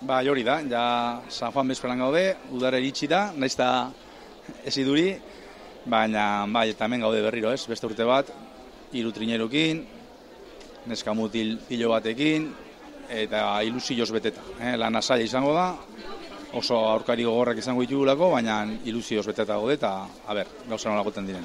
Ba, hori da, ja San Juan bezperan gaude, udara iritsi da, naiz da ez iduri, baina bai, eta hemen gaude berriro, ez? Beste urte bat, hiru trinerukin, neska mutil pilo batekin, eta ilusioz beteta. Eh? Lan asaia izango da, oso aurkari gogorrak izango ditugulako, baina ilusioz beteta gaude, eta, a ber, gauza nola goten diren.